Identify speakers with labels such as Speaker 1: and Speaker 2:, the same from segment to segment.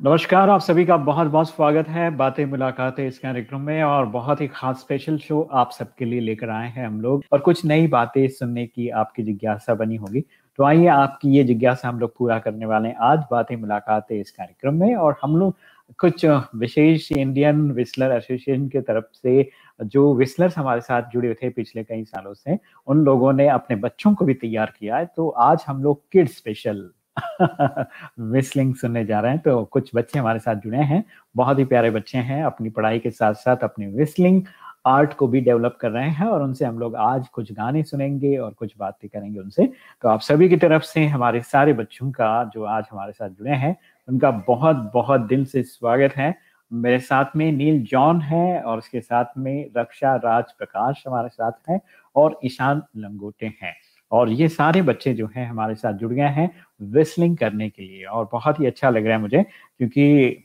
Speaker 1: नमस्कार, आप सभी का बहुत बहुत स्वागत है बातें मुलाकातें इस कार्यक्रम में और बहुत ही खास स्पेशल शो आप सबके लिए लेकर आए हैं हम लोग और कुछ नई बातें सुनने की आपकी जिज्ञासा बनी होगी। तो आइए आपकी ये जिज्ञासा हम लोग पूरा करने वाले हैं आज बातें मुलाकातें इस कार्यक्रम में और हम लोग कुछ विशेष इंडियन विस्लर एसोसिएशन की तरफ़ से जो विस्लर्स हमारे साथ जुड़े थे पिछले कई सालों से, उन लोगों ने अपने बच्चों को भी तैयार किया है। तो आज हम लोग किड स्पेशल विस्लिंग सुनने जा रहे हैं तो कुछ बच्चे हमारे साथ जुड़े हैं। बहुत ही प्यारे बच्चे हैं, अपनी पढ़ाई के साथ साथ अपनी विस्लिंग आर्ट को भी डेवलप कर रहे हैं और उनसे हम लोग आज कुछ गाने सुनेंगे और कुछ बातें करेंगे उनसे। तो आप सभी की तरफ़ से हमारे सारे बच्चों का जो आज हमारे साथ जुड़े हैं, उनका बहुत बहुत दिल से स्वागत है। मेरे साथ में नील जॉन है और उसके साथ में रक्षा राज प्रकाश हमारे साथ हैं और ईशान लंगोटे हैं। और ये सारे बच्चे जो हैं हमारे साथ जुड़ गए हैं विस्लिंग करने के लिए। और बहुत ही अच्छा लग रहा है मुझे, क्योंकि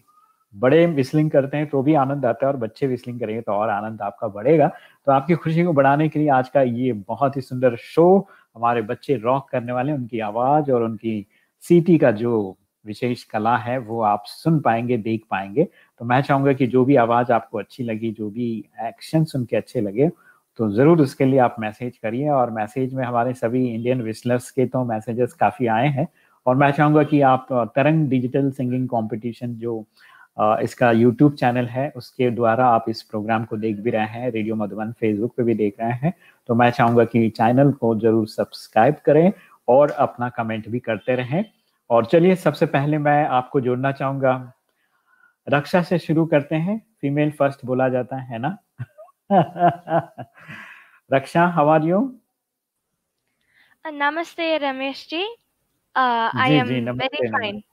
Speaker 1: बड़े विस्लिंग करते हैं तो भी आनंद आता है और बच्चे विस्लिंग करेंगे तो और आनंद आपका बढ़ेगा। तो आपकी खुशी को बढ़ाने के लिए आज का ये बहुत ही सुंदर शो हमारे बच्चे रॉक करने वाले उनकी आवाज़ और उनकी सीटी का जो विशेष कला है वो आप सुन पाएँगे, देख पाएँगे। तो मैं चाहूँगा कि जो भी आवाज़ आपको अच्छी लगी, जो भी एक्शन सुन के अच्छे लगे तो ज़रूर उसके लिए आप मैसेज करिए और मैसेज में हमारे सभी इंडियन विस्लर्स के तो मैसेजेस काफ़ी आए हैं। और मैं चाहूँगा कि आप तरंग डिजिटल सिंगिंग कंपटीशन जो इसका यूट्यूब चैनल है, उसके द्वारा आप इस प्रोग्राम को देख भी रहे हैं रेडियो मधुबन फेसबुक पे भी देख रहे हैं। तो मैं चाहूँगा कि चैनल को ज़रूर सब्सक्राइब करें और अपना कमेंट भी करते रहें। और चलिए, सबसे पहले मैं आपको जोड़ना चाहूँगा। रक्षा से शुरू करते हैं फीमेल फ़र्स्ट बोला जाता है ना? Raksha, how are you?
Speaker 2: Uh, namaste, Ramesh ji. Uh, I am ji, very fine.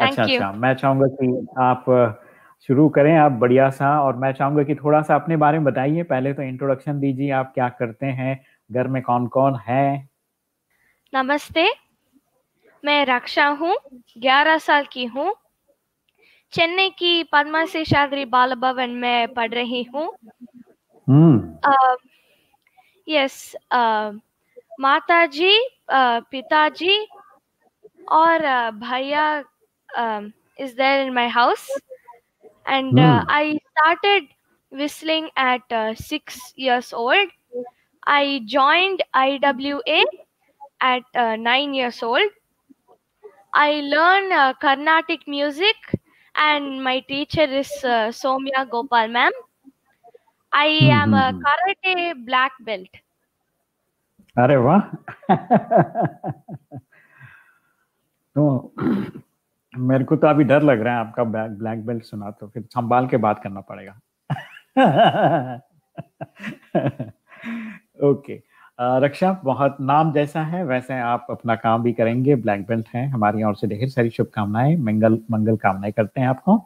Speaker 2: Thank
Speaker 1: अच्छा you. अच्छा मैं चाहूँगा कि आप शुरू करें आप बढ़िया सा और मैं चाहूँगा कि थोड़ा सा अपने बारे में बताइए पहले तो इंट्रोडक्शन दीजिए आप क्या करते हैं घर में कौन कौन है
Speaker 2: नमस्ते मैं रक्षा हूँ ग्यारह साल की हूँ चेन्नई की पद्मा शेषाद्री बाल भवन में पढ़ रही हूँ। यस माता जी पिताजी और भैया is there in my house and I started whistling at six years old I joined I W at nine years old I learn Carnatic music and my teacher is uh, Somya Gopal ma'am. I mm -hmm. am a karate black belt.
Speaker 1: अरे वाह तो मेरे को तो अभी डर लग रहा है आपका ब्लैक बेल्ट सुना तो फिर संभाल के बात करना पड़ेगा ओके okay. रक्षा बहुत नाम जैसा है वैसे आप अपना काम भी करेंगे ब्लैक बेल्ट हैं हमारी ओर से ढेर सारी शुभकामनाएँ मंगल मंगल कामनाएँ करते हैं आपको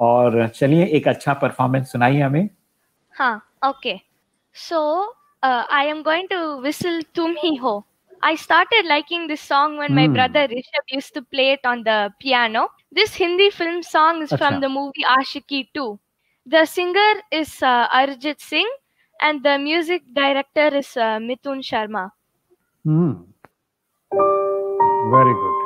Speaker 1: और चलिए एक अच्छा परफॉर्मेंस सुनाइए हमें
Speaker 2: हाँ okay so I am going to whistle Tum Hi Ho I started liking this song when hmm. my brother Rishabh used to play it on the piano. This Hindi film song is Achha. from the movie Ashiki 2. The singer is uh, Arjit Singh and the music director is uh, Mithun Sharma.
Speaker 1: Hmm. Very good.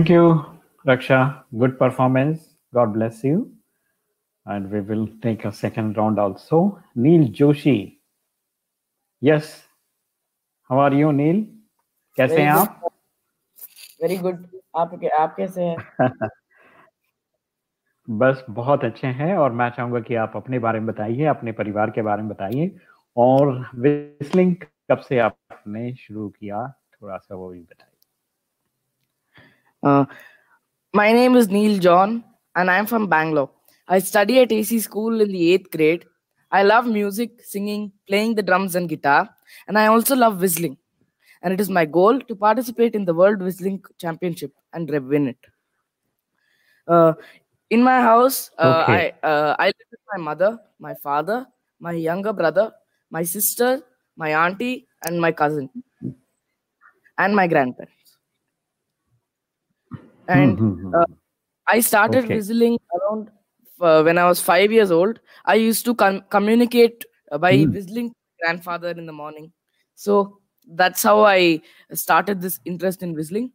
Speaker 1: Thank you, Raksha. Good performance. God bless you. And we will take a second round also. Neil Joshi. Yes. How are you, Neil? कैसे
Speaker 3: Very
Speaker 1: हैं
Speaker 3: good.
Speaker 1: आप
Speaker 3: very good आप आप कैसे हैं
Speaker 1: बस बहुत अच्छे हैं और मैं चाहूँगा कि आप अपने बारे में बताइए अपने परिवार के बारे में बताइए और विस्लिंग कब से आपने शुरू किया थोड़ा सा वो भी बताइए
Speaker 3: Uh, my name is Neil John, and I'm from Bangalore. I study at AC School in the eighth grade. I love music, singing, playing the drums and guitar, and I also love whistling. And it is my goal to participate in the World Whistling Championship and win it. Uh, in my house, uh,
Speaker 1: Okay.
Speaker 3: I uh, I live with my mother, my father, my younger brother, my sister, my auntie, and my cousin, and my grandparents and
Speaker 1: mm-hmm.
Speaker 3: uh, hmm. i started
Speaker 1: okay.
Speaker 3: whistling around uh, when i was 5 years old i used to com- communicate uh, by
Speaker 1: mm.
Speaker 3: whistling grandfather in the morning so that's how i started this interest in whistling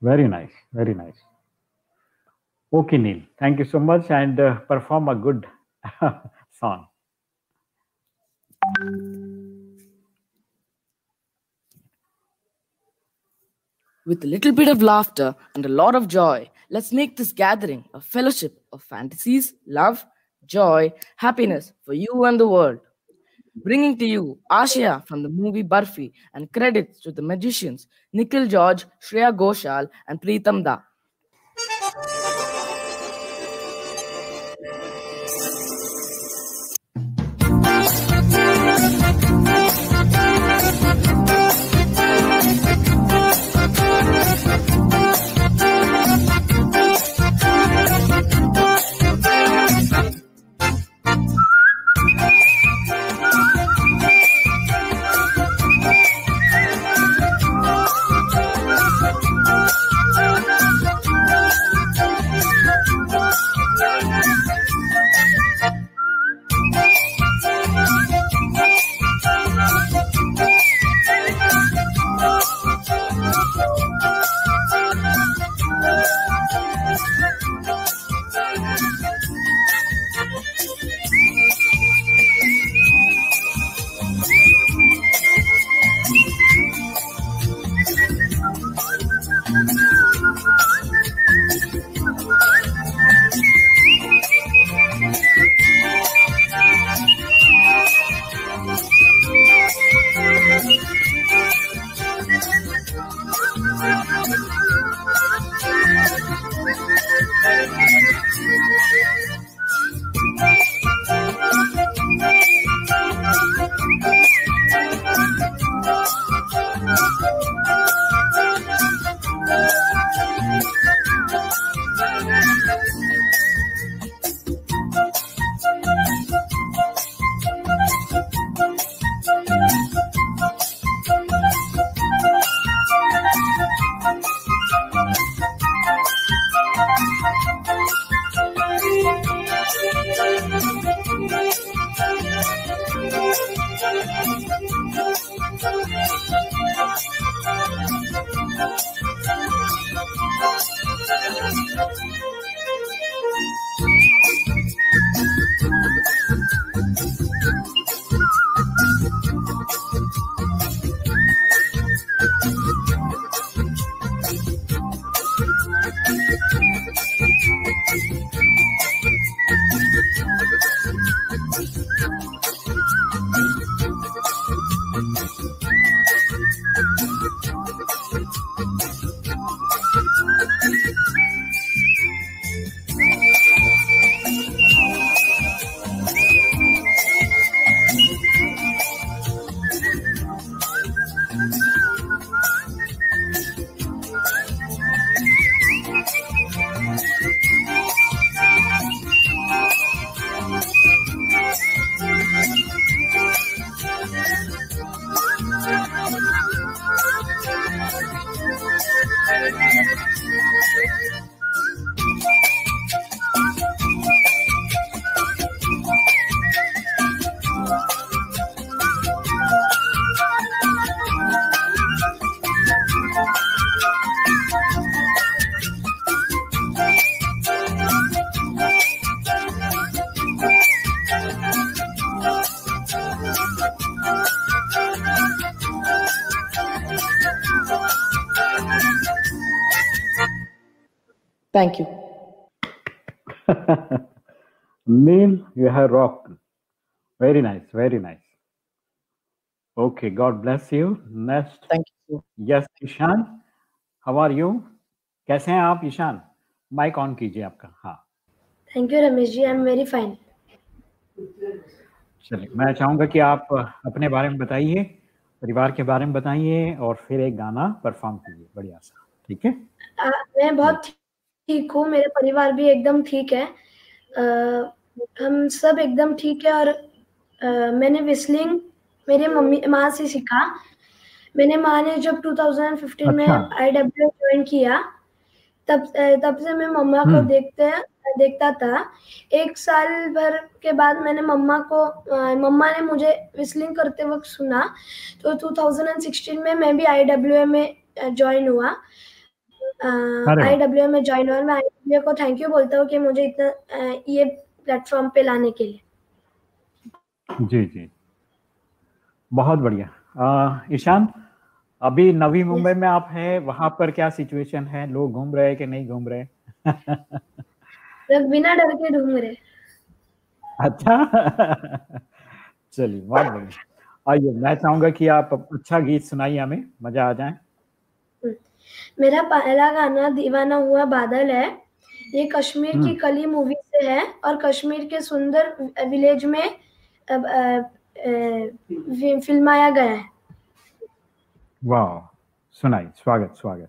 Speaker 1: very nice very nice okay neil thank you so much and uh, perform a good song
Speaker 3: With a little bit of laughter and a lot of joy, let's make this gathering a fellowship of fantasies, love, joy, happiness for you and the world. Bringing to you Ashia from the movie Barfi and credits to the magicians Nikhil George, Shreya Ghoshal, and Preetam Da. Thank you.
Speaker 1: Neil, you have rocked. Very nice, very nice. Okay, God bless you. Next.
Speaker 3: Thank you.
Speaker 1: Yes, Ishan how are you? कैसे हैं आप Ishan mic on कीजिए आपका हाँ
Speaker 4: thank you Ramesh ji I am very fine
Speaker 1: चलिए मैं चाहूँगा कि आप अपने बारे में बताइए परिवार के बारे में बताइए और फिर एक गाना परफॉर्म कीजिए बढ़िया सा ठीक है
Speaker 4: मैं बहुत ठीक हूँ मेरे परिवार भी एकदम ठीक है आ, हम सब एकदम ठीक है और आ, मैंने विस्लिंग मेरी मम्मी माँ से सीखा मैंने माँ ने जब 2015 में। आई डब्ल्यू ज्वाइन किया तब तब से मैं मम्मा को
Speaker 1: हम्म।
Speaker 4: देखते देखता था एक साल भर के बाद मैंने मम्मा को मम्मा ने मुझे विस्लिंग करते वक्त सुना तो 2016 में मैं भी आई डब्ल्यू में ज्वाइन हुआ। आई डब्ल्यू में ज्वाइन हुआ मैं आई को थैंक यू बोलता हूँ कि मुझे इतना ये प्लेटफॉर्म पे लाने के लिए।
Speaker 1: जी जी। बहुत बढ़िया। ईशान अभी नवी मुंबई में आप हैं वहाँ पर क्या सिचुएशन है? लोग घूम रहे हैं कि नहीं घूम रहे?
Speaker 4: लोग बिना डर के ढूंढ रहे।
Speaker 1: अच्छा। चलिए बहुत बढ़िया। आइए मैं चाहूँगा कि आप अच्छा गीत सुनाइए हमें मज़ा आ जाए।
Speaker 4: मेरा पहला गाना दीवाना हुआ बादल है। ये कश्मीर की
Speaker 1: हम्म।
Speaker 4: कली मूवी से है और कश्मीर के सुंदर विलेज में अब, फिल्माया गया है।
Speaker 1: वाह सुनाई स्वागत स्वागत।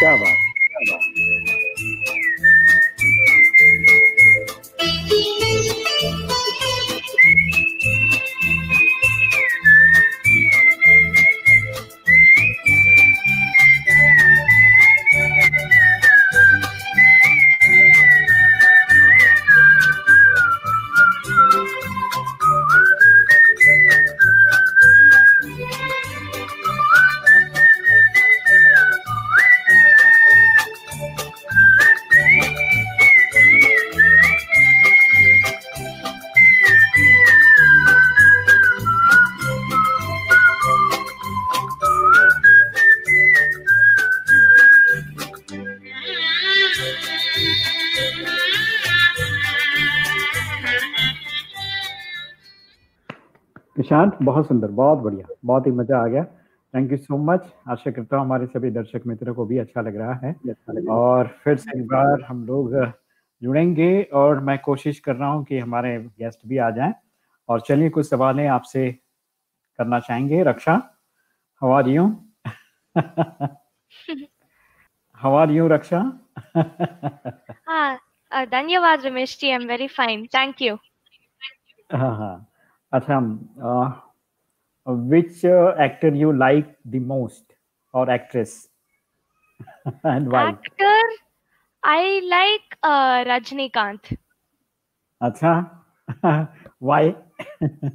Speaker 1: क्या बहुत सुंदर बहुत बढ़िया बहुत ही मज़ा आ गया। थैंक यू सो मच आशा करता हूँ हमारे सभी दर्शक मित्रों को भी अच्छा लग रहा है। और फिर से एक बार हम लोग जुड़ेंगे और मैं कोशिश कर रहा हूँ कि हमारे गेस्ट भी आ जाएँ। और चलिए कुछ सवालें आपसे करना चाहेंगे। रक्षा हवा यू हवा यू रक्षा?
Speaker 2: हाँ धन्यवाद Ramesh ji I am very fine thank you
Speaker 1: हाँ हाँ। अच्छा which uh, actor you like the most or actress? And
Speaker 2: why? Actor i like
Speaker 1: uh, rajnikant acha? Why?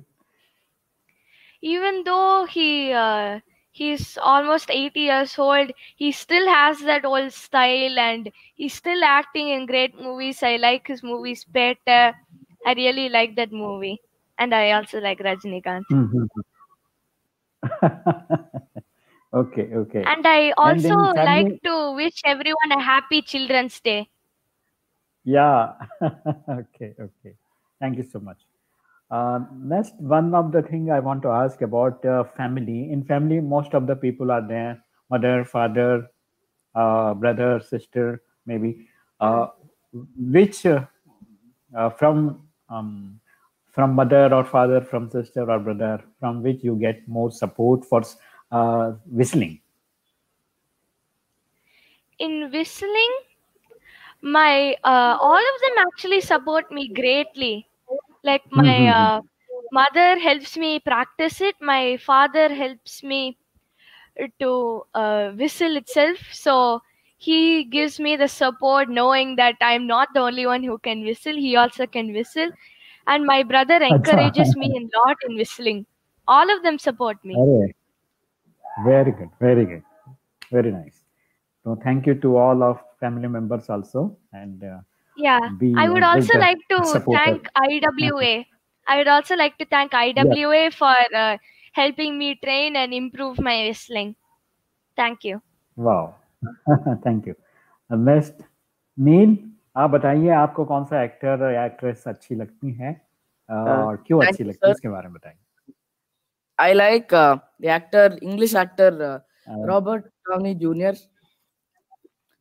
Speaker 2: Even though he uh, he's almost 80 years old he still has that old style and he's still acting in great movies. I like his movies better. I really like that movie. And i also like rajnikant
Speaker 1: mm-hmm. okay, okay.
Speaker 2: And I
Speaker 1: And in
Speaker 2: also like to wish everyone a happy Children's Day.
Speaker 1: Yeah. okay, okay. Thank you so much. Uh, next, one of the thing I want to ask about uh, family. In family, most of the people are there: mother, father, uh, brother, sister, maybe. Uh, which uh, uh, from um, from mother or father, from sister or brother, from which you get more support for uh, whistling?
Speaker 2: In whistling, my uh, all of them actually support me greatly. Like my
Speaker 1: Mhm.
Speaker 2: uh, mother helps me practice it. My father helps me to uh, whistle itself. So he gives me the support, knowing that I'm not the only one who can whistle. He also can whistle, and my brother encourages me a lot in whistling. All of them support me.
Speaker 1: Very good, very good, very nice. So thank you to all of family members also, and uh,
Speaker 2: yeah, I would also like to
Speaker 1: supporter.
Speaker 2: thank IWA. I would also like to thank IWA yeah. for uh, helping me train and improve my whistling. Thank you.
Speaker 1: Wow, thank you. Uh, next, Neil. आप बताइए आपको कौन सा actor या actress अच्छी लगती है और क्यों अच्छी लगती है इसके बारे में बताइए
Speaker 3: I like uh, the actor, English actor uh,
Speaker 1: Uh,
Speaker 3: Robert Downey Jr.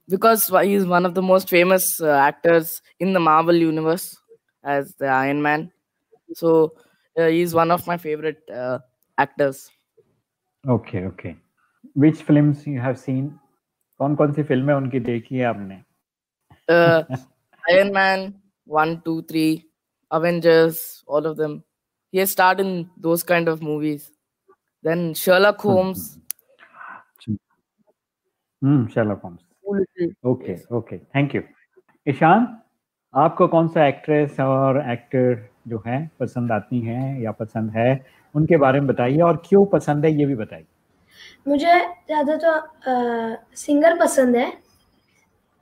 Speaker 3: because wh- he's one of the most famous uh, actors in the Marvel universe as the Iron Man. So uh, he's one of my favorite uh, actors.
Speaker 1: Okay okay which films you have seen कौन कौन सी फ़िल्में उनकी देखी है आपने
Speaker 3: Uh, Iron Man, one, two, three, Avengers, all of them. He has starred in those kind of movies. Then Sherlock Holmes.
Speaker 1: Hmm Holmes
Speaker 3: Who Little-
Speaker 1: okay okay thank you Ishan आपको कौन सा एक्ट्रेस और actor जो है पसंद आती हैं या पसंद है उनके बारे में बताइए और क्यों पसंद है ये भी बताइए
Speaker 4: मुझे ज़्यादा तो अ, सिंगर पसंद है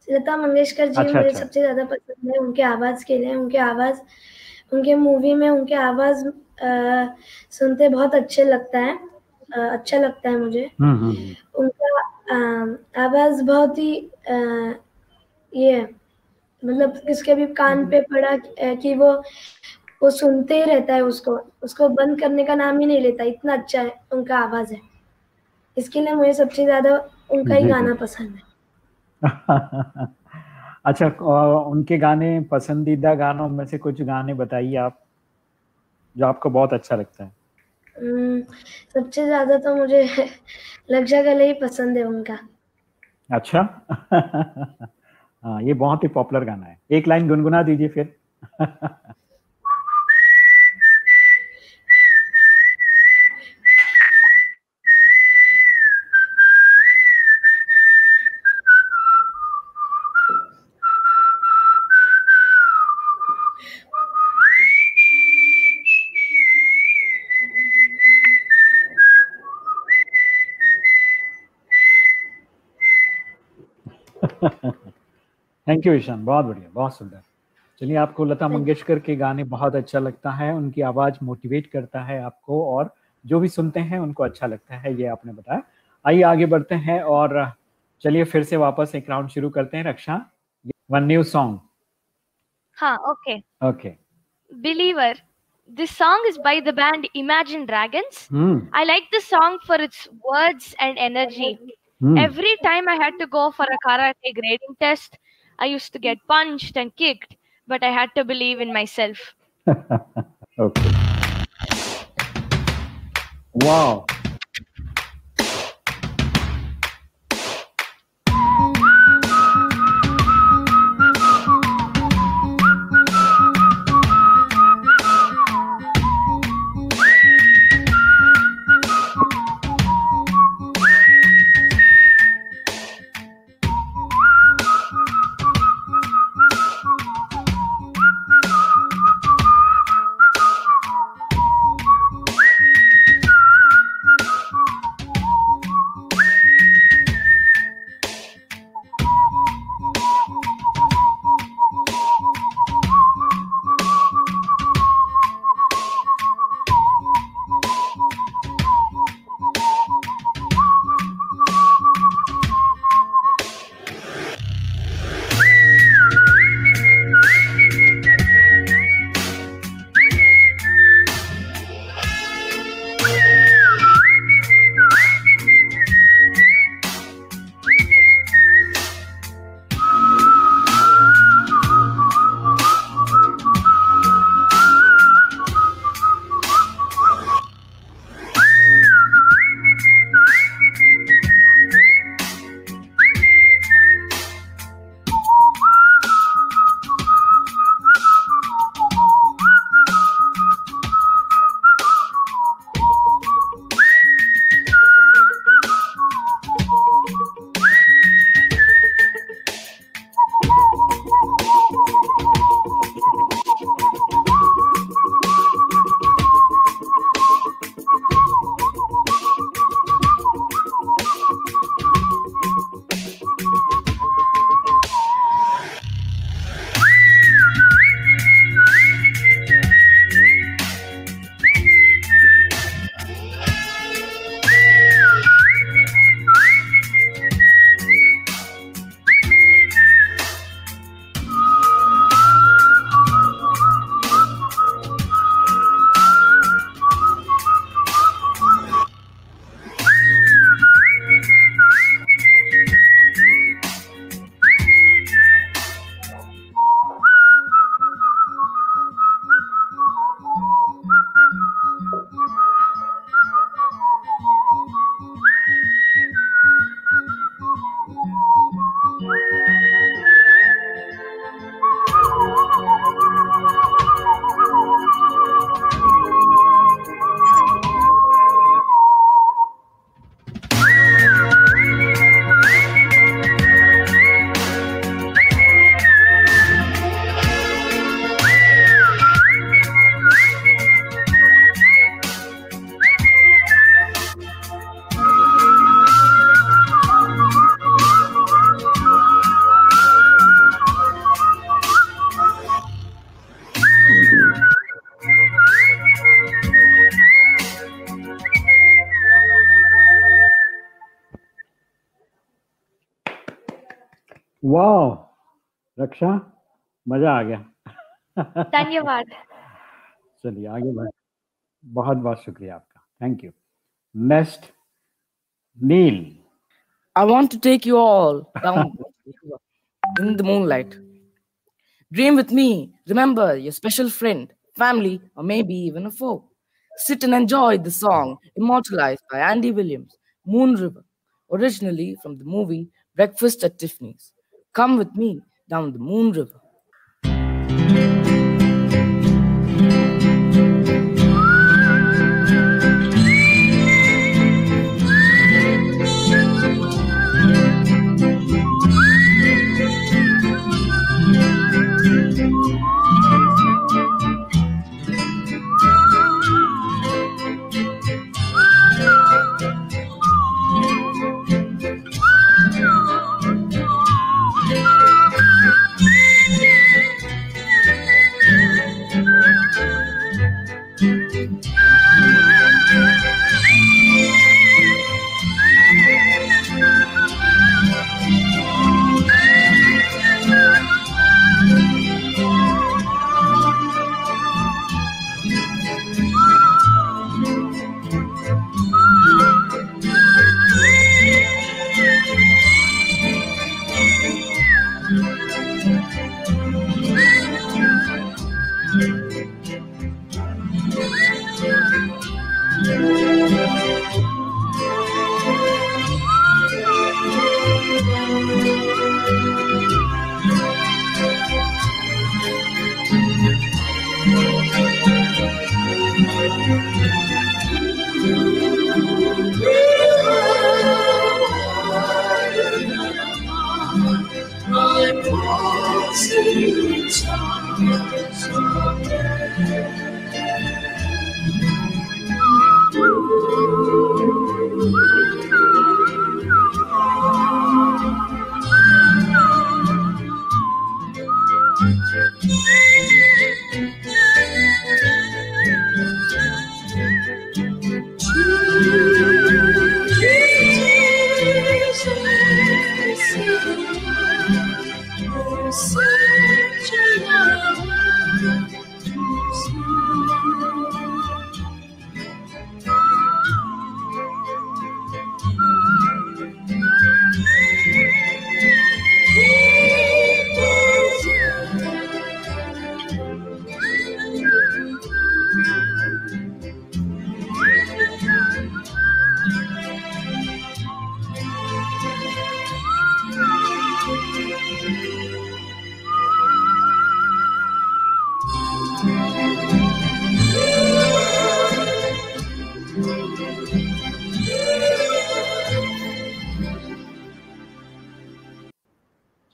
Speaker 4: लता मंगेशकर जी
Speaker 1: अच्छा,
Speaker 4: मुझे
Speaker 1: अच्छा।
Speaker 4: सबसे ज़्यादा पसंद है उनके आवाज़ के लिए उनके आवाज़ उनके मूवी में उनके आवाज़ अ, सुनते बहुत अच्छे लगता है अ, अच्छा लगता है मुझे
Speaker 1: हम्म हम्म हम्म।
Speaker 4: उनका अ, आवाज़ बहुत ही अ, ये मतलब किसके भी कान पे पड़ा कि वो वो सुनते ही रहता है उसको उसको बंद करने का नाम ही नहीं लेता इतना अच्छा है उनका आवाज़ है इसके लिए मुझे सबसे ज़्यादा उनका ही। गाना पसंद है
Speaker 1: अच्छा उनके गाने पसंदीदा गानों में से कुछ गाने बताइए आप जो आपको बहुत अच्छा लगता है।
Speaker 4: सबसे ज़्यादा तो मुझे लक्षा गले ही पसंद है उनका।
Speaker 1: अच्छा? हाँ ये बहुत ही पॉपुलर गाना है। एक लाइन गुनगुना दीजिए फिर। थैंक यू ईशान बहुत बढ़िया बहुत सुंदर चलिए आपको लता मंगेशकर के गाने बहुत अच्छा लगता है उनकी आवाज़ मोटिवेट करता है आपको और जो भी सुनते हैं उनको अच्छा लगता है ये आपने बताया आइए आगे बढ़ते हैं और चलिए फिर से वापस एक राउंड शुरू करते हैं Raksha one new song
Speaker 2: Huh, okay.
Speaker 1: Okay
Speaker 2: Believer. This song is by the band Imagine Dragons.
Speaker 1: Hmm
Speaker 2: I like the song for its words and energy.
Speaker 1: Hmm
Speaker 2: Every time I had to go for a karate grading test, I used to get punched and kicked, but I had to believe in myself.
Speaker 1: okay. Wow. वाह रक्षा मज़ा आ गया
Speaker 2: धन्यवाद
Speaker 1: चलिए आगे बढ़ बहुत बहुत शुक्रिया आपका thank you next Neel
Speaker 3: I want to take you all down in the moonlight. Dream with me. Remember your special friend, family, or maybe even a foe. Sit and enjoy the song immortalized by Andy Williams, Moon River, originally from the movie Breakfast at Tiffany's. Come with me down the Moon River.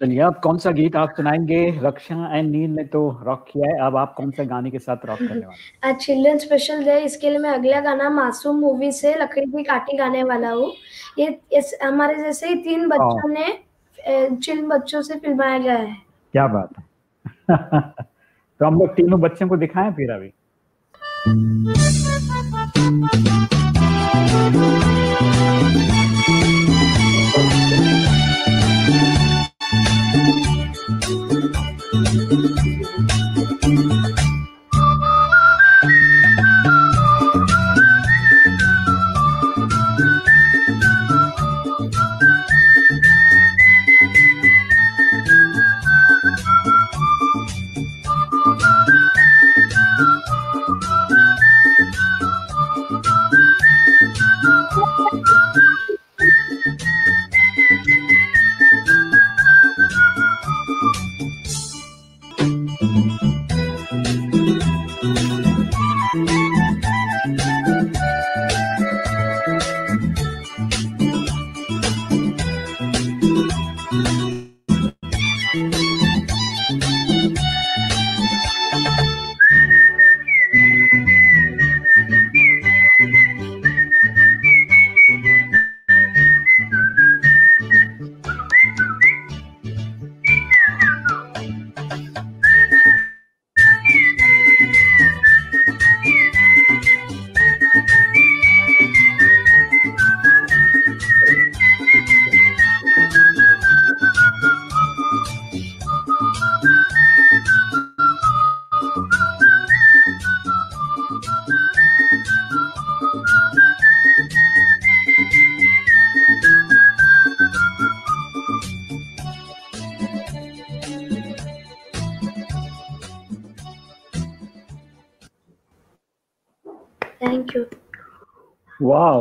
Speaker 1: चलिए अब कौन सा गीत आप सुनाएँगे? रक्षा and नील ने तो rock किया है अब आप कौन सा गाने के साथ रॉक करने वाले
Speaker 4: आज चिल्ड्रन स्पेशल डे इसके लिए मैं अगला गाना मासूम मूवी से लकड़ी की काटी गाने वाला हूँ। ये इस हमारे जैसे ही तीन बच्चों ने जिन बच्चों से फिल्माया गया है।
Speaker 1: क्या बात है। तो हम लोग तीनों बच्चों को दिखाएँ फिर अभी।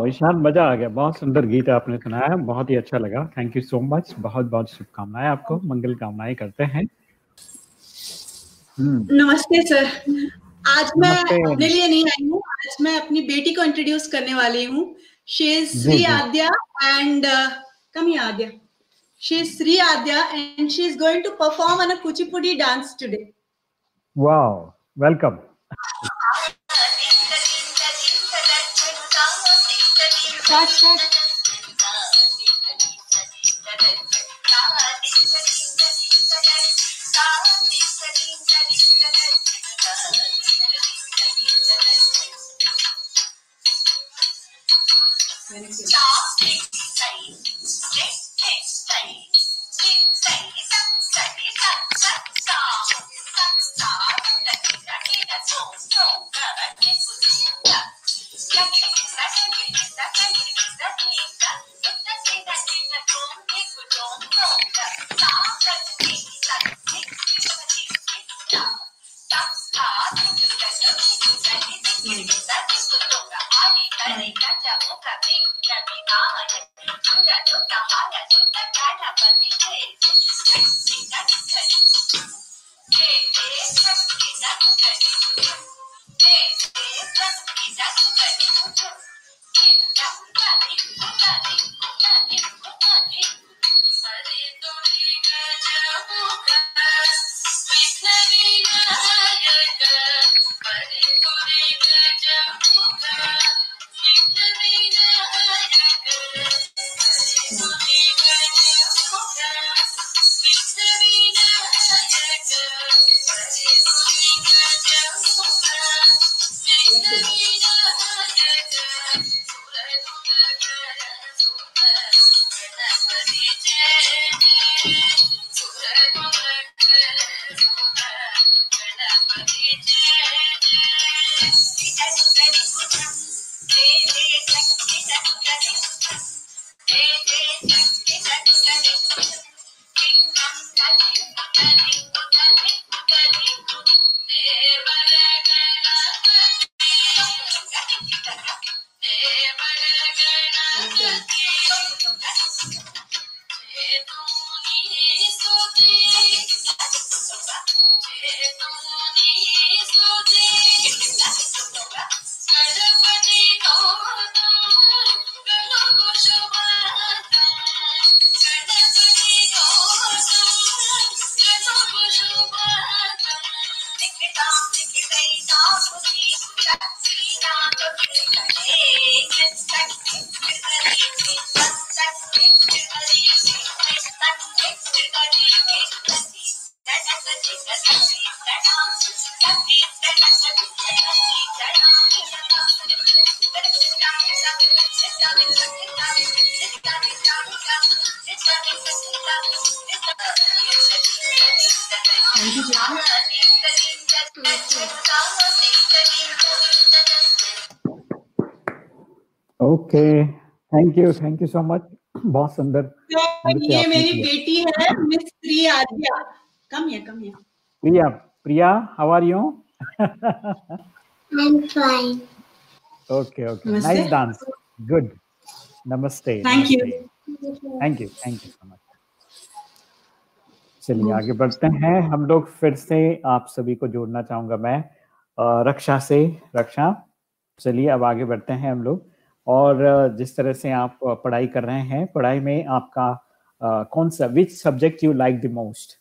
Speaker 5: ईशान मज़ा आ गया। बहुत सुंदर गीत आपने सुनाया बहुत ही अच्छा लगा। थैंक यू सो मच बहुत बहुत शुभकामनाएँ आपको। मंगल कामनाएँ करते हैं।
Speaker 6: हम्म। नमस्ते सर। आज मैं अपने लिए नहीं आई हूँ। आज मैं अपनी बेटी को इंट्रोड्यूस करने वाली हूँ। She Shri Aadya and come Aadya. She Shri Aadya and she is going to perform on a Kuchipudi
Speaker 5: dance today
Speaker 6: wow welcome
Speaker 5: check? When you thank you so much बहुत सुंदर
Speaker 6: तो ये मेरी बेटी है miss Priya Aadya come here come here
Speaker 5: Priya Priya how are you
Speaker 4: I am fine
Speaker 5: okay okay nice dance good नमस्ते
Speaker 6: thank you
Speaker 5: thank you thank you so much चलिए आगे बढ़ते हैं। हम लोग फिर से आप सभी को जोड़ना चाहूँगा मैं। रक्षा से रक्षा। चलिए अब आगे बढ़ते हैं हम लोग। और जिस तरह से आप पढ़ाई कर रहे हैं पढ़ाई में आपका कौन सा which subject you like the most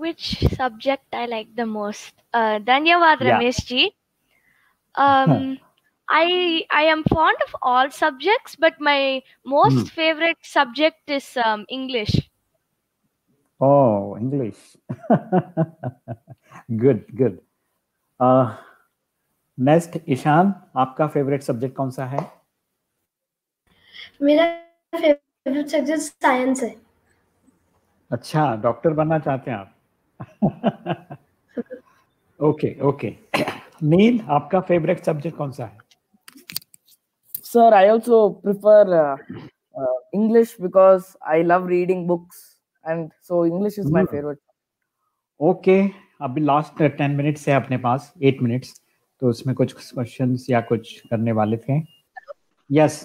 Speaker 2: which subject I like the most? Uh, Dhanyavad yeah. Ramesh ji. Um, I I am fond of all subjects, but my most hmm. favorite subject is um, English.
Speaker 5: Oh, English. good, good. Uh, next, Ishan, आपका favorite subject कौन सा है?
Speaker 4: मेरा favourite subject science है।
Speaker 5: अच्छा doctor बनना चाहते हैं आप। ओके ओके नील आपका फेवरेट सब्जेक्ट कौन सा है?
Speaker 3: Sir I also prefer English because I love reading books and so English is my favourite
Speaker 5: okay अभी लास्ट टेन मिनट्स है अपने पास एट मिनट्स
Speaker 1: तो उसमें कुछ क्वेश्चंस या कुछ करने वाले थे? Yes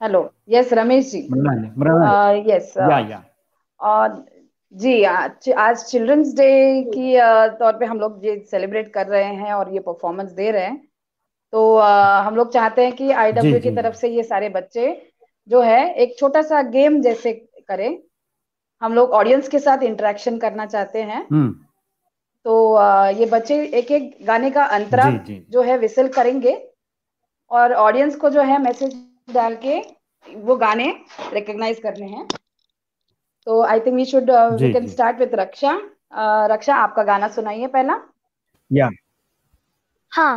Speaker 7: hello yes Ramesh ji yes
Speaker 1: yeah yeah.
Speaker 7: और जी आज आज चिल्ड्रंस डे की तौर पे हम लोग ये सेलिब्रेट कर रहे हैं और ये परफॉर्मेंस दे रहे हैं। तो uh, हम लोग चाहते हैं कि आईडब्ल्यू की तरफ़ से ये सारे बच्चे जो है एक छोटा सा गेम जैसे करें। हम लोग ऑडियंस के साथ इंटरेक्शन करना चाहते हैं। हम्म। तो uh, ये बच्चे एक एक गाने का अंतरा जो है विसल करेंगे और ऑडियंस को जो है मैसेज डाल के वो गाने रिकॉग्नाइज करने हैं। तो I think we should we can start with Raksha Raksha आपका गाना सुनाइए पहला।
Speaker 1: या
Speaker 2: हाँ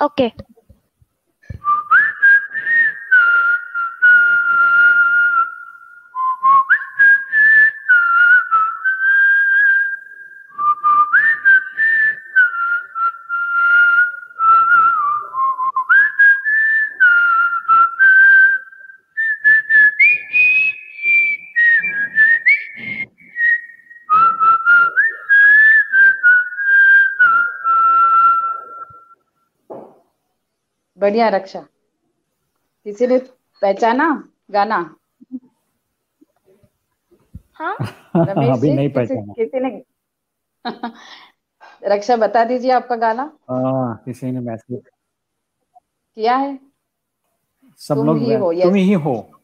Speaker 2: ओके okay.
Speaker 7: बढ़िया रक्षा। किसी ने पहचाना गाना।
Speaker 2: हाँ।
Speaker 1: अभी नहीं पहचाना।
Speaker 7: किसी ने रक्षा बता दीजिए आपका गाना।
Speaker 1: आ, किसी ने मैसेज
Speaker 7: किया है?
Speaker 1: सब लोग ही हो तुम ही हो।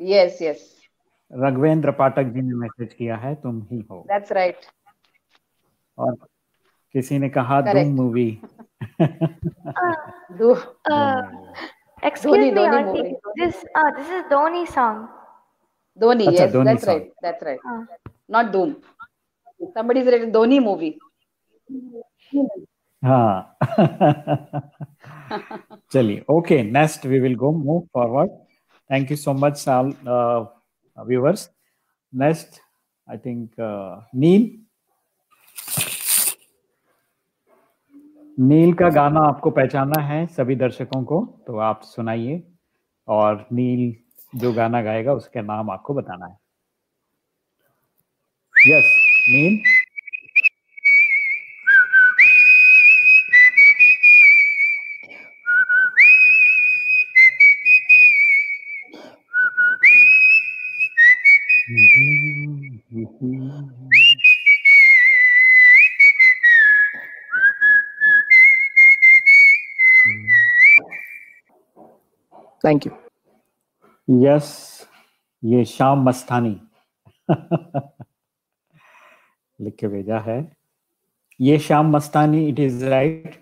Speaker 7: यस यस
Speaker 1: रघवेंद्र पाठक जी ने मैसेज किया है तुम ही हो।
Speaker 7: That's right right.
Speaker 1: और किसी ने कहा
Speaker 7: Dhoom movie right right not is red Dhoni movie
Speaker 1: हाँ। चलिए okay next we will go move forward thank you so much all next I think नीम नील का गाना आपको पहचाना है सभी दर्शकों को तो आप सुनाइए। और नील जो गाना गाएगा उसका नाम आपको बताना है। Yes yes,
Speaker 3: Neel? Thank
Speaker 1: you yes ये शाम मस्तानी। लिख के भेजा है। ये शाम मस्तानी it is right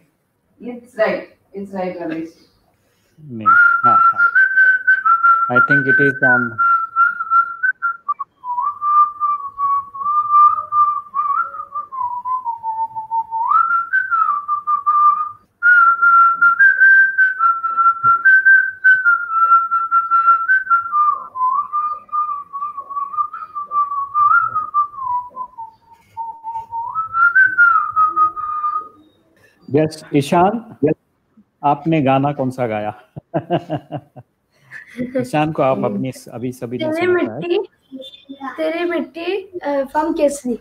Speaker 7: it's right it's right Ramesh
Speaker 1: नहीं हाँ हाँ। I think it is on yes Ishaan yes. आपने गाना कौन सा गाया? ईशान को आप अपनी अभी सभी
Speaker 4: तेरे मिट्टी तेरे मिट्टी फ्रॉम केसरी।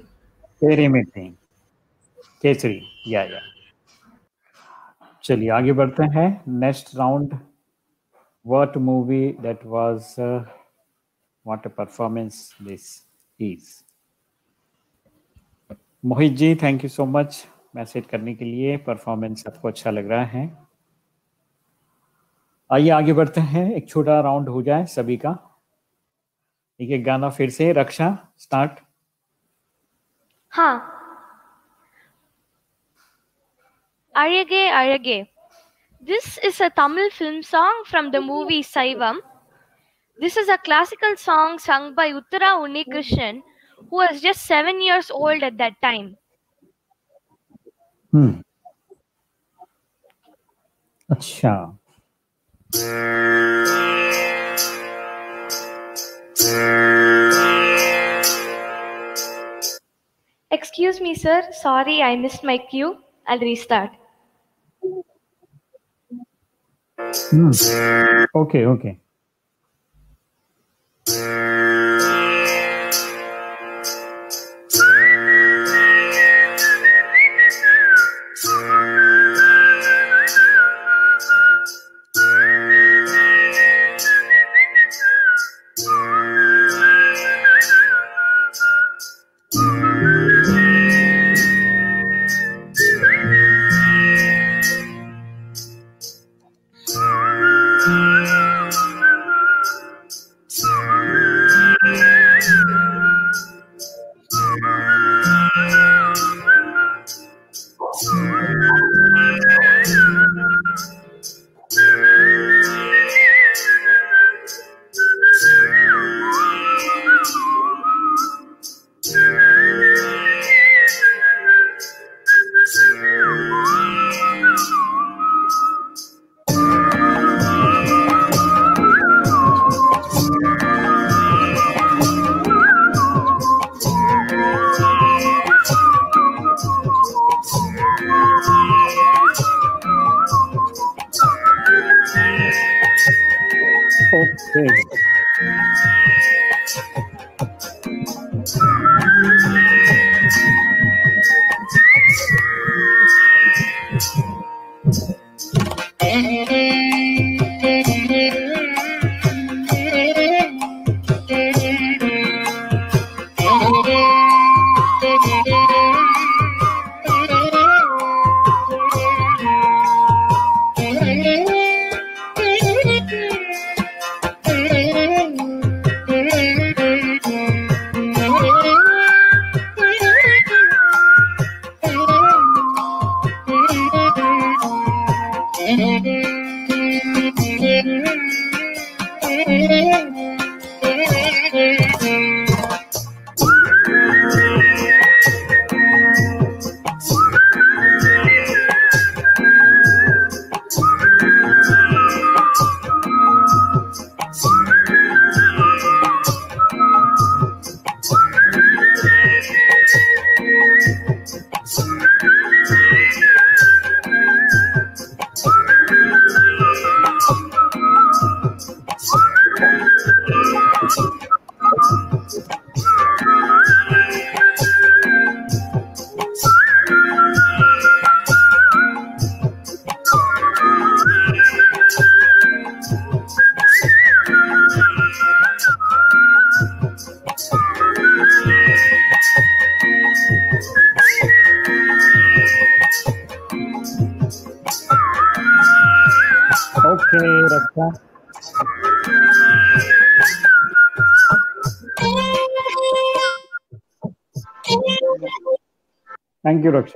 Speaker 1: तेरे मिट्टी केसरी या या। चलिए आगे बढ़ते हैं। Next round what movie that was uh, what a performance this is? Mohit ji thank you so much. Message करने के लिए परफॉर्मेंस आपको अच्छा लग रहा है आइए आगे बढ़ते हैं एक छोटा राउंड हो जाए सभी का एक एक गाना फिर से रक्षा स्टार्ट
Speaker 2: हाँ Arage Arage. This is a Tamil film song from the movie Saivam. This is a classical song sung by Uttara Unnikrishnan, who was just seven years old at that time.
Speaker 1: हम्म अच्छा
Speaker 2: Excuse me, sir. Sorry, I missed my cue. I'll restart.
Speaker 1: Hmm. Okay, okay.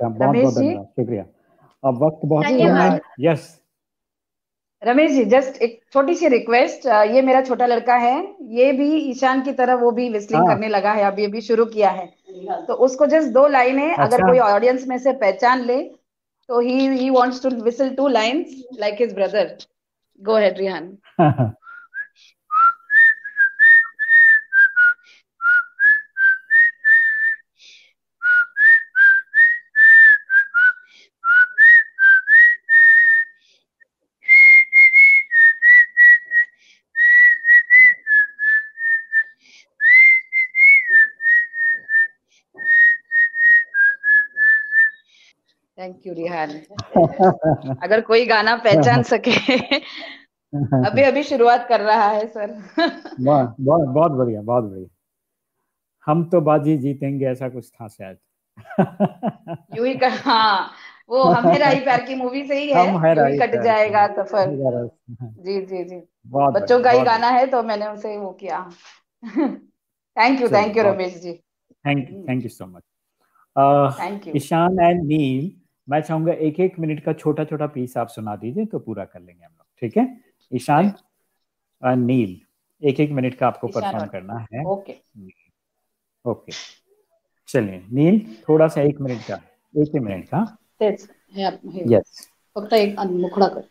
Speaker 1: You बहुत बहुत धन्यवाद। शुक्रिया। अब वक्त बहुत कम है। Yes
Speaker 7: Ramesh जी just एक छोटी सी रिक्वेस्ट ये मेरा छोटा लड़का है ये भी ईशान की तरह वो भी विस्लिंग हाँ. करने लगा है अभी अभी शुरू किया है। तो उसको जस्ट दो लाइनें अच्छा. अगर कोई ऑडियंस में से पहचान ले तो he he wants to whistle two lines like his brother go ahead Rihaan thank you Rihaan अगर कोई गाना पहचान सके। अभी अभी शुरुआत कर रहा है सर।
Speaker 1: बहुत बहुत बहुत बढ़िया बहुत बढ़िया। हम तो बाजी जीतेंगे ऐसा कुछ था शायद।
Speaker 7: यू ही कर हाँ वो हम राही प्यार की मूवी से ही है। हम है राही कट जाएगा सफ़र जी जी जी। बच्चों का ही गाना है तो मैंने उसे वो किया। Thank you thank you Ramesh ji.
Speaker 1: Thank you thank you so much thank you Ishaan and Neel मैं चाहूँगा एक एक मिनट का छोटा छोटा पीस आप सुना दीजिए तो पूरा कर लेंगे हम लोग ठीक है? ईशान नील एक एक मिनट का आपको परफॉर्म करना है।
Speaker 7: ओके।
Speaker 1: ओके। चलिए नील थोड़ा सा एक मिनट का एक ही मिनट का। यस
Speaker 7: फक्त एक मुखड़ा कर।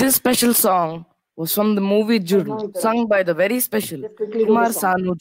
Speaker 3: This special song was from the movie Juru, sung by the very special Kumar Sanu.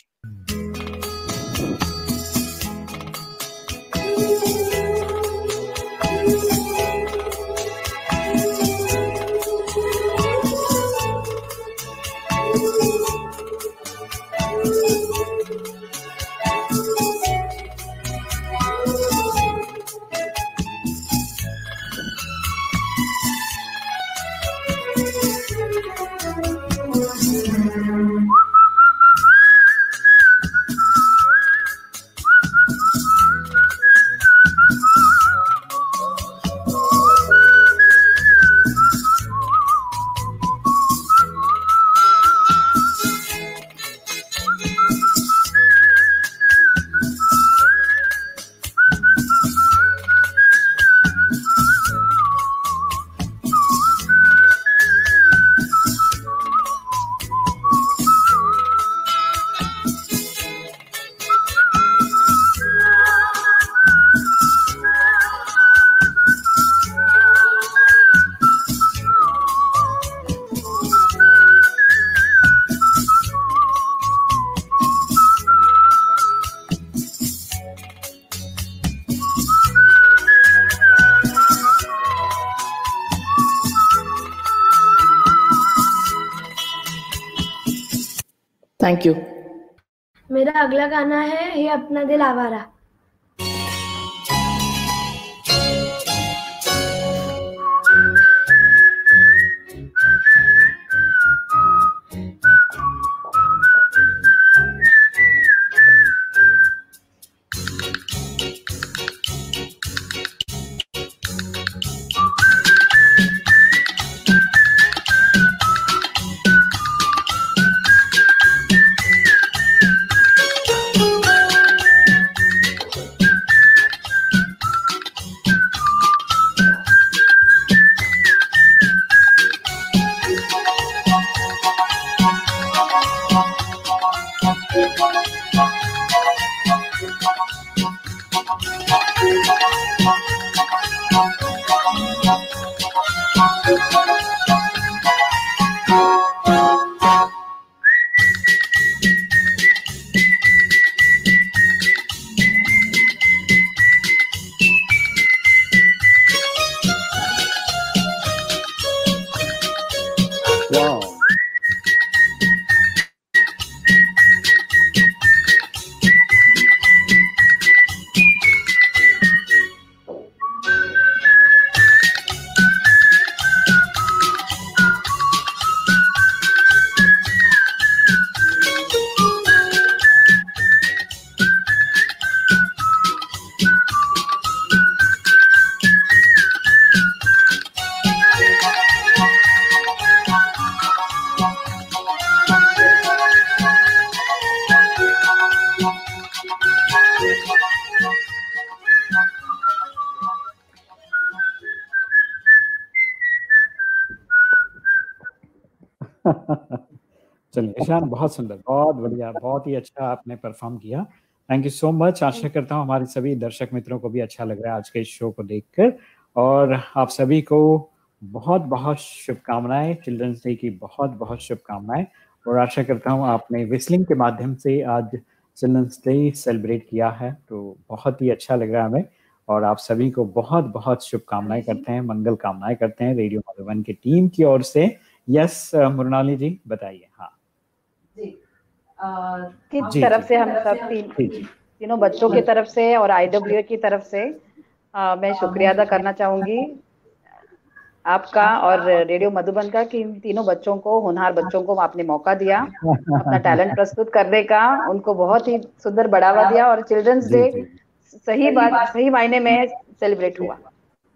Speaker 3: Thank you
Speaker 4: मेरा अगला गाना है ये अपना दिल आवारा।
Speaker 1: ईशान बहुत सुंदर बहुत बढ़िया बहुत ही अच्छा आपने परफॉर्म किया। थैंक यू सो मच आशा करता हूँ हमारे सभी दर्शक मित्रों को भी अच्छा लग रहा है आज के इस शो को देखकर। और आप सभी को बहुत बहुत शुभकामनाएँ। चिल्ड्रंस डे की बहुत बहुत शुभकामनाएँ। और आशा करता हूँ आपने विस्लिंग के माध्यम से आज चिल्ड्रंस डे सेलिब्रेट किया है। तो बहुत ही अच्छा लग रहा है हमें। और आप सभी को बहुत बहुत शुभकामनाएँ करते हैं मंगल कामनाएँ करते हैं। रेडियो मधुबन की टीम की ओर से। यस मुरनाली जी बताइए। हाँ।
Speaker 7: की तरफ़ से हम सब तीन तीनों बच्चों की तरफ़ से और आईडब्ल्यू की तरफ़ से आ, मैं शुक्रिया अदा करना चाहूँगी। आपका और रेडियो मधुबन का कि इन तीनों बच्चों को होनहार बच्चों को आपने मौका दिया अपना टैलेंट प्रस्तुत करने का उनको बहुत ही सुंदर बढ़ावा दिया और चिल्ड्रंस डे सही बात सही मायने में सेलिब्रेट हुआ।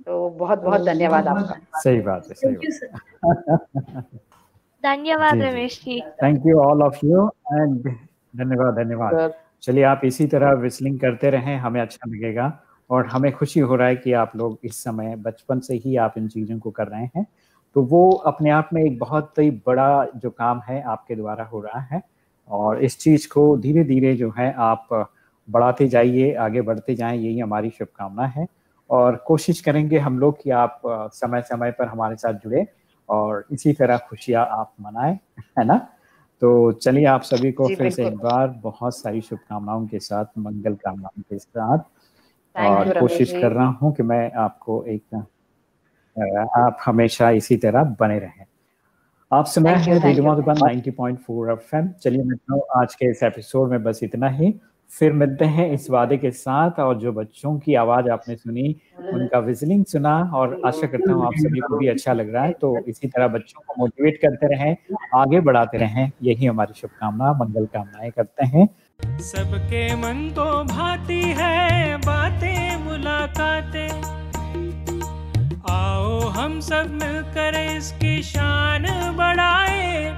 Speaker 7: तो बहुत बहुत धन्यवाद आपका।
Speaker 1: सही बात है सही बात
Speaker 2: धन्यवाद Ramesh ji.
Speaker 1: Thank you all of you and धन्यवाद धन्यवाद। चलिए आप इसी तरह विस्लिंग करते रहें हमें अच्छा लगेगा और हमें खुशी हो रहा है कि आप लोग इस समय बचपन से ही आप इन चीज़ों को कर रहे हैं। तो वो अपने आप में एक बहुत ही बड़ा जो काम है आपके द्वारा हो रहा है और इस चीज़ को धीरे धीरे जो है आप बढ़ाते जाइए आगे बढ़ते जाएँ यही हमारी शुभकामना है। और कोशिश करेंगे हम लोग कि आप समय समय पर हमारे साथ जुड़े। और इसी तरह खुशियाँ आप मनाएँ है ना? तो चलिए आप सभी को फिर से एक बार बहुत सारी शुभकामनाओं के साथ मंगल कामनाओं के साथ और कोशिश कर रहा हूँ कि मैं आपको एक आप हमेशा इसी तरह बने रहें। आप सुना है रेडियो मधुबन 90.4 एफएम। चलिए मित्रों आज के इस एपिसोड में बस इतना ही। फिर मिलते हैं इस वादे के साथ और जो बच्चों की आवाज़ आपने सुनी, उनका विजलिंग सुना और आशा करता हूँ आप सभी को भी अच्छा लग रहा है तो इसी तरह बच्चों को मोटिवेट करते रहें, आगे बढ़ाते रहें। यही हमारी शुभकामना, मंगल कामनाएँ करते हैं।
Speaker 8: सबके मन तो भाती है, बातें मुलाकातें। आओ हम सब मिलकर इसकी शान बढ़ाए।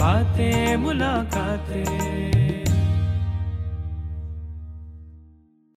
Speaker 8: बातें मुलाकातें।